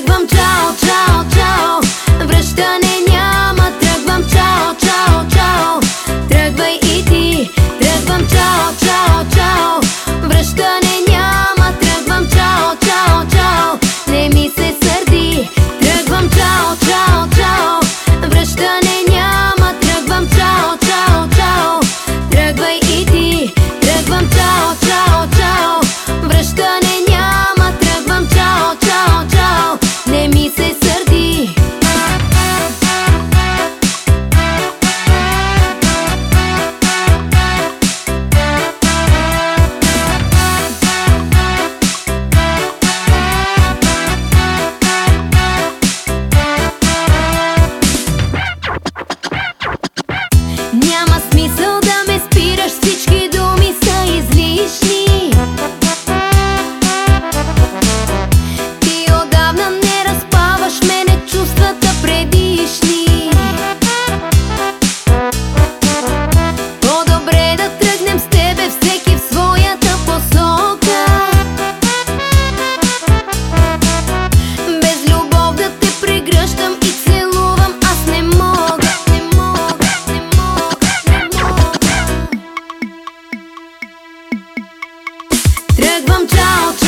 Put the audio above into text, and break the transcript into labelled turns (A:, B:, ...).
A: тръгвам, чао, чао, чао. Връщане ciao